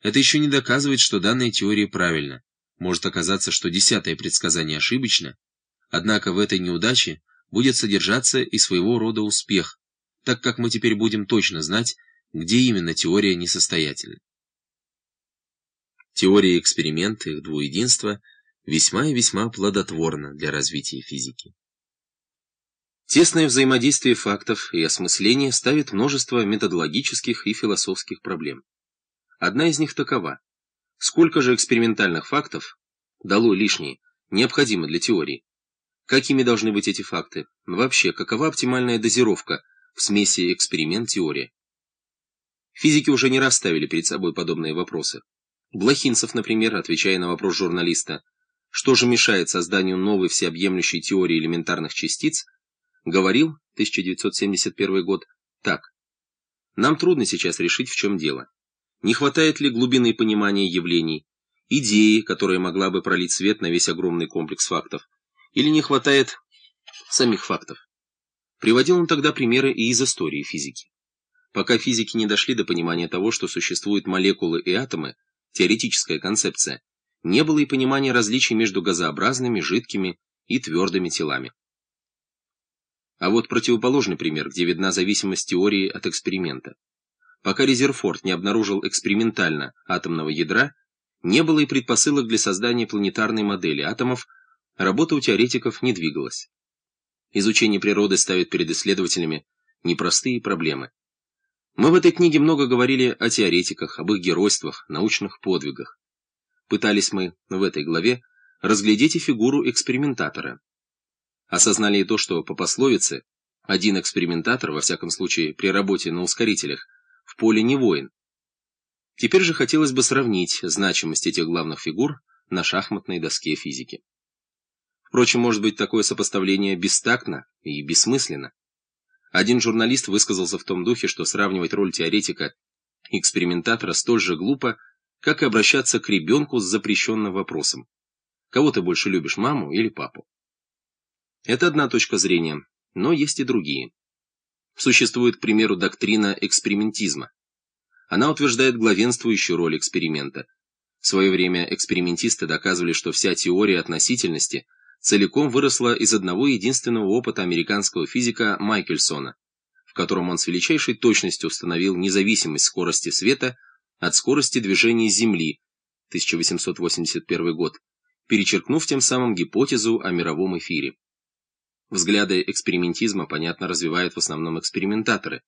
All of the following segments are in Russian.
Это еще не доказывает, что данная теория правильна. Может оказаться, что десятое предсказание ошибочно, однако в этой неудаче будет содержаться и своего рода успех, так как мы теперь будем точно знать, где именно теория несостоятельна. Теория эксперимента, их двуединства весьма и весьма плодотворна для развития физики. Тесное взаимодействие фактов и осмысление ставит множество методологических и философских проблем. Одна из них такова. Сколько же экспериментальных фактов, дало лишнее, необходимо для теории? Какими должны быть эти факты? Вообще, какова оптимальная дозировка в смеси эксперимент-теория? Физики уже не раз ставили перед собой подобные вопросы. Блохинцев, например, отвечая на вопрос журналиста, что же мешает созданию новой всеобъемлющей теории элементарных частиц, говорил, 1971 год, так. Нам трудно сейчас решить, в чем дело. Не хватает ли глубины понимания явлений, идеи, которая могла бы пролить свет на весь огромный комплекс фактов, или не хватает самих фактов? Приводил он тогда примеры и из истории физики. Пока физики не дошли до понимания того, что существуют молекулы и атомы, теоретическая концепция, не было и понимания различий между газообразными, жидкими и твердыми телами. А вот противоположный пример, где видна зависимость теории от эксперимента. Пока Резерфорд не обнаружил экспериментально атомного ядра, не было и предпосылок для создания планетарной модели атомов, работа у теоретиков не двигалась. Изучение природы ставит перед исследователями непростые проблемы. Мы в этой книге много говорили о теоретиках, об их геройствах, научных подвигах. Пытались мы в этой главе разглядеть и фигуру экспериментатора. Осознали и то, что по пословице один экспериментатор, во всяком случае при работе на ускорителях, поле не воин. Теперь же хотелось бы сравнить значимость этих главных фигур на шахматной доске физики. Впрочем, может быть, такое сопоставление бестактно и бессмысленно. Один журналист высказался в том духе, что сравнивать роль теоретика и экспериментатора столь же глупо, как и обращаться к ребенку с запрещенным вопросом. Кого ты больше любишь, маму или папу? Это одна точка зрения, но есть и другие. Существует, к примеру, доктрина экспериментизма. Она утверждает главенствующую роль эксперимента. В свое время экспериментисты доказывали, что вся теория относительности целиком выросла из одного единственного опыта американского физика Майкельсона, в котором он с величайшей точностью установил независимость скорости света от скорости движения Земли, 1881 год, перечеркнув тем самым гипотезу о мировом эфире. Взгляды экспериментизма, понятно, развивают в основном экспериментаторы.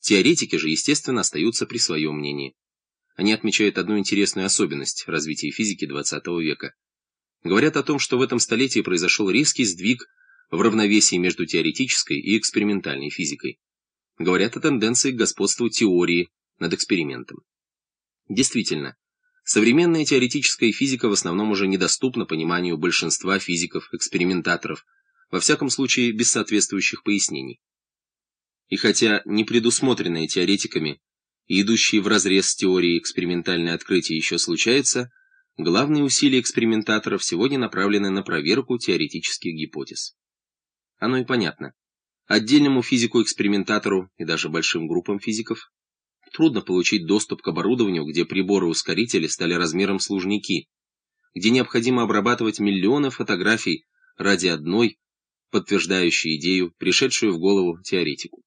Теоретики же, естественно, остаются при своем мнении. Они отмечают одну интересную особенность развития физики XX века. Говорят о том, что в этом столетии произошел резкий сдвиг в равновесии между теоретической и экспериментальной физикой. Говорят о тенденции к господству теории над экспериментом. Действительно, современная теоретическая физика в основном уже недоступна пониманию большинства физиков-экспериментаторов, во всяком случае без соответствующих пояснений. И хотя не предусмотренные теоретиками и идущие вразрез с теорией экспериментальные открытия еще случаются, главные усилия экспериментаторов сегодня направлены на проверку теоретических гипотез. Оно и понятно. Отдельному физику-экспериментатору и даже большим группам физиков трудно получить доступ к оборудованию, где приборы-ускорители стали размером с где необходимо обрабатывать миллионы фотографий ради одной, подтверждающей идею, пришедшую в голову теоретику.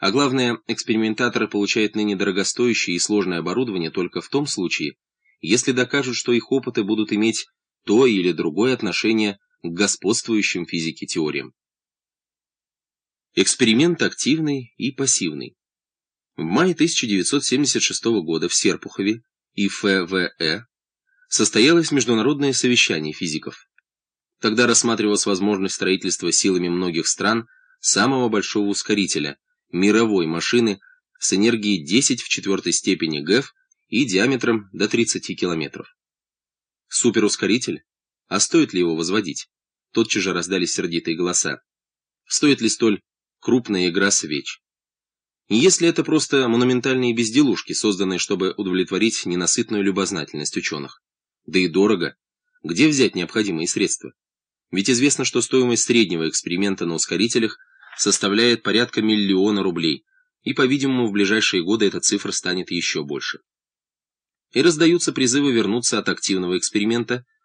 А главное, экспериментаторы получают ныне дорогостоящее и сложное оборудование только в том случае, если докажут, что их опыты будут иметь то или другое отношение к господствующим физике теориям. Эксперимент активный и пассивный. В мае 1976 года в Серпухове и ФВЭ состоялось международное совещание физиков. Тогда рассматривалась возможность строительства силами многих стран самого большого ускорителя, мировой машины с энергией 10 в четвертой степени ГЭФ и диаметром до 30 километров. Суперускоритель? А стоит ли его возводить? Тотчас же раздались сердитые голоса. Стоит ли столь крупная игра свеч? Если это просто монументальные безделушки, созданные, чтобы удовлетворить ненасытную любознательность ученых? Да и дорого. Где взять необходимые средства? Ведь известно, что стоимость среднего эксперимента на ускорителях составляет порядка миллиона рублей, и, по-видимому, в ближайшие годы эта цифра станет еще больше. и раздаются призывы вернуться от активного эксперимента